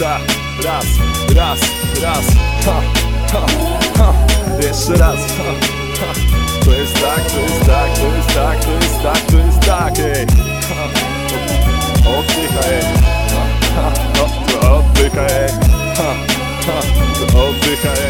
da Raz, raz, raz ha, ha, ha. Jeszcze raz ha, ha. To jest tak, to jest tak, to jest tak, to jest tak, to jest tak, ej ha.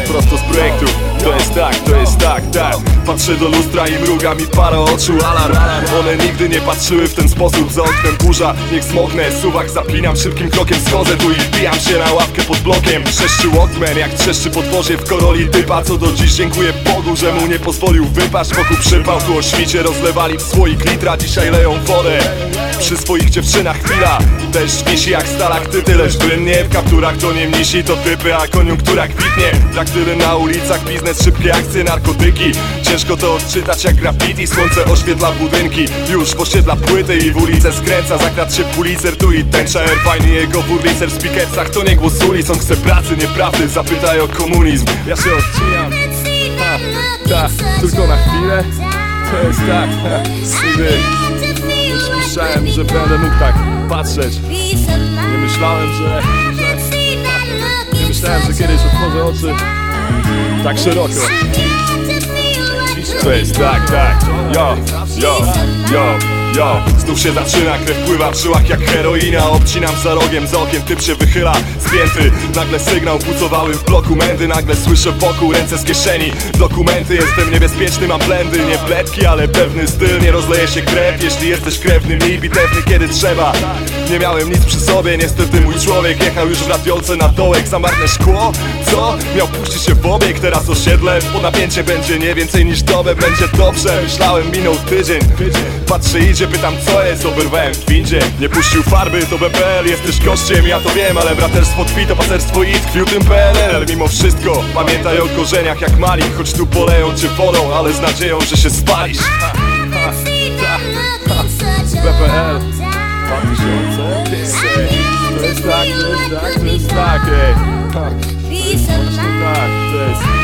Prosto z projektu. To jest tak, to jest tak, tak. Patrzę do lustra i mruga mi para oczu. Alarm, one nigdy nie patrzyły w ten sposób. Za oknem burza, niech smoknę Suwak zapinam, szybkim krokiem. Schodzę tu I wbijam się na ławkę pod blokiem. Trzeszczy Walkman, jak trzeszczy podwozie w koroli typa. Co do dziś dziękuję Bogu, że mu nie pozwolił wypaść. Wokół przypał, tu o świcie rozlewali w słoik litra. Dzisiaj leją wodę przy swoich dziewczynach. Chwila. Deszcz wisi jak stalaktyty, lecz płynnie W kapturach. To nie mnisi, to typy, a koniunktura kwitnie Traktyry na ulicach, biznes, szybkie akcje, narkotyki. Ciężko to odczytać jak graffiti Słońce oświetla budynki, już posiedla płyty I w ulicę skręca, zakradł się pulicer Tu i tęcza i jego burlicer w speakersach To nie głos ulic, on chce pracy, nieprawdy Zapytaj o komunizm, ja się odcinam. Ha, tak, tylko na chwilę. To jest tak, ha, nigdy nie myślałem, że będę mógł tak patrzeć. Nie myślałem, że, myślałem, że kiedyś otworzę oczy Tak szeroko. To jest tak, tak. Yo, yo, yo, yo Znów się zaczyna, krew pływa w żyłach jak heroina. Obcinam za rogiem, za okiem typ się wychyla. Spięty, nagle sygnał pucowały w bloku mędy. Nagle słyszę wokół ręce z kieszeni. Dokumenty, jestem niebezpieczny, mam blendy. Nie bledki, ale pewny styl. Nie rozleje się krew, jeśli jesteś krewny. Mi bitewny kiedy trzeba. Nie miałem nic przy sobie, niestety mój człowiek Jechał już w radiolce na dołek. Za marne szkło Co? Miał puścić się w obieg, teraz osiedle Po napięcie będzie nie więcej niż dobę. Będzie dobrze, myślałem minął tydzień. Patrzę idzie, pytam co jest, oberwałem w windzie. Nie puścił farby, to BPL, jesteś gościem Ja to wiem, ale braterstwo tkwi, to paserstwo i tkwił tym PLL Mimo wszystko, pamiętaj o korzeniach jak Malik Choć tu poleją cię wodą, ale z nadzieją, że się spalisz. BPL 2000 To jest tak, to jest tak, to jest tak, ej tak, to jest